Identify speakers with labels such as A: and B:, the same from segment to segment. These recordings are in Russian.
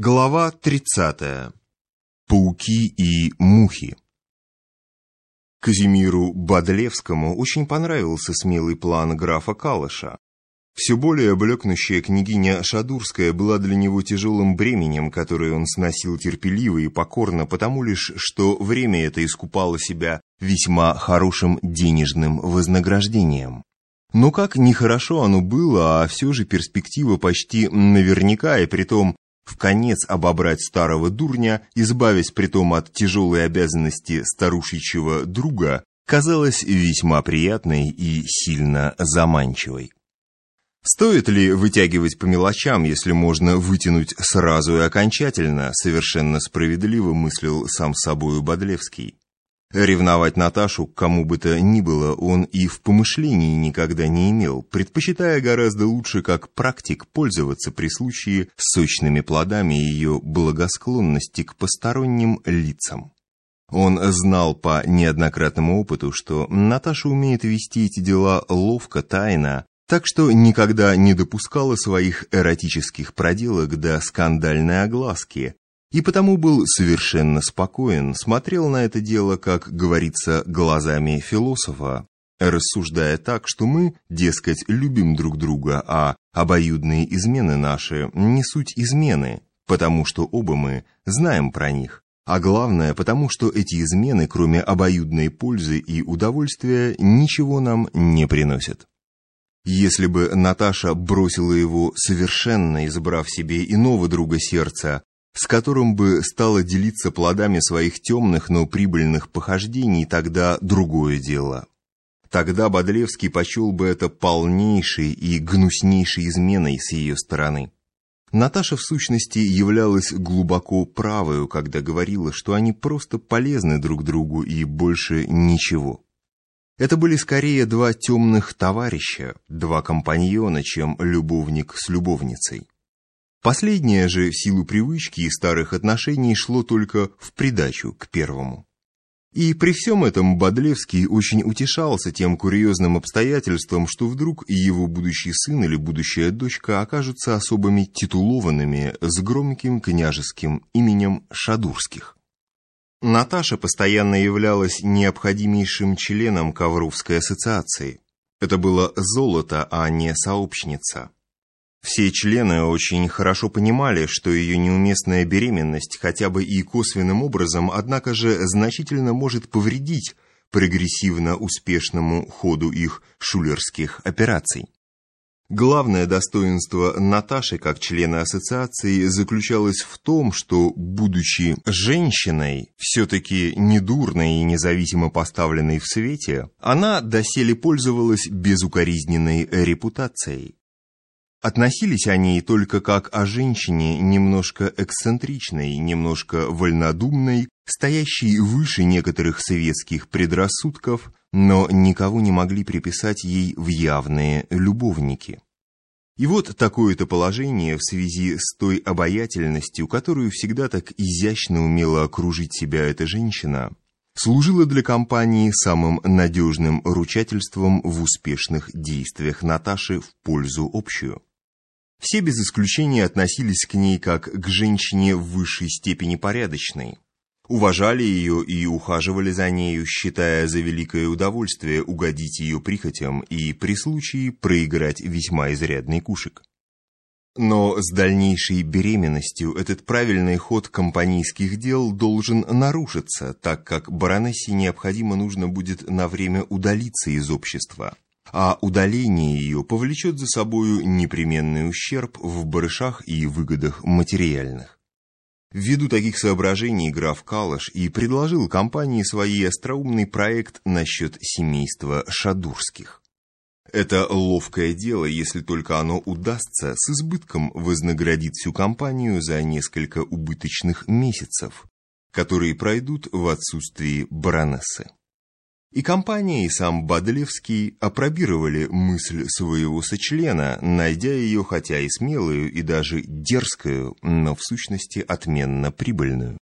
A: Глава 30. Пауки и мухи. Казимиру Бодлевскому очень понравился смелый план графа Калыша. Все более блекнущая княгиня Шадурская была для него тяжелым бременем, которое он сносил терпеливо и покорно, потому лишь, что время это искупало себя весьма хорошим денежным вознаграждением. Но как нехорошо оно было, а все же перспектива почти наверняка, и притом в конец обобрать старого дурня, избавясь притом от тяжелой обязанности старушечьего друга, казалась весьма приятной и сильно заманчивой. Стоит ли вытягивать по мелочам, если можно вытянуть сразу и окончательно, совершенно справедливо мыслил сам собою Бодлевский. Ревновать Наташу к кому бы то ни было он и в помышлении никогда не имел, предпочитая гораздо лучше как практик пользоваться при случае сочными плодами ее благосклонности к посторонним лицам. Он знал по неоднократному опыту, что Наташа умеет вести эти дела ловко, тайно, так что никогда не допускала своих эротических проделок до скандальной огласки, и потому был совершенно спокоен, смотрел на это дело, как говорится, глазами философа, рассуждая так, что мы, дескать, любим друг друга, а обоюдные измены наши не суть измены, потому что оба мы знаем про них, а главное, потому что эти измены, кроме обоюдной пользы и удовольствия, ничего нам не приносят. Если бы Наташа бросила его совершенно, избрав себе иного друга сердца, с которым бы стала делиться плодами своих темных, но прибыльных похождений, тогда другое дело. Тогда Бодлевский почел бы это полнейшей и гнуснейшей изменой с ее стороны. Наташа, в сущности, являлась глубоко правою, когда говорила, что они просто полезны друг другу и больше ничего. Это были скорее два темных товарища, два компаньона, чем любовник с любовницей. Последнее же, в силу привычки и старых отношений, шло только в придачу к первому. И при всем этом Бодлевский очень утешался тем курьезным обстоятельством, что вдруг и его будущий сын или будущая дочка окажутся особыми титулованными с громким княжеским именем Шадурских. Наташа постоянно являлась необходимейшим членом Ковровской ассоциации. Это было золото, а не сообщница. Все члены очень хорошо понимали, что ее неуместная беременность хотя бы и косвенным образом, однако же значительно может повредить прогрессивно успешному ходу их шулерских операций. Главное достоинство Наташи как члена ассоциации заключалось в том, что, будучи женщиной, все-таки недурной и независимо поставленной в свете, она доселе пользовалась безукоризненной репутацией. Относились они только как о женщине немножко эксцентричной, немножко вольнодумной, стоящей выше некоторых советских предрассудков, но никого не могли приписать ей в явные любовники. И вот такое-то положение в связи с той обаятельностью, которую всегда так изящно умела окружить себя эта женщина, служило для компании самым надежным ручательством в успешных действиях Наташи в пользу общую. Все без исключения относились к ней как к женщине в высшей степени порядочной. Уважали ее и ухаживали за нею, считая за великое удовольствие угодить ее прихотям и при случае проиграть весьма изрядный кушек. Но с дальнейшей беременностью этот правильный ход компанейских дел должен нарушиться, так как баронессе необходимо нужно будет на время удалиться из общества а удаление ее повлечет за собою непременный ущерб в барышах и выгодах материальных. Ввиду таких соображений граф Калаш и предложил компании своей остроумный проект насчет семейства Шадурских. Это ловкое дело, если только оно удастся, с избытком вознаградить всю компанию за несколько убыточных месяцев, которые пройдут в отсутствии баронессы. И компания, и сам Бадлевский опробировали мысль своего сочлена, найдя ее хотя и смелую, и даже дерзкую, но в сущности отменно прибыльную.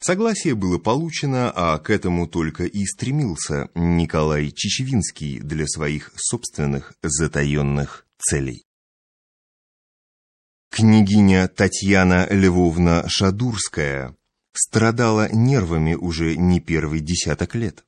A: Согласие было получено, а к этому только и стремился Николай Чечевинский для своих собственных затаенных целей. Княгиня Татьяна Львовна Шадурская страдала нервами уже не первый десяток лет.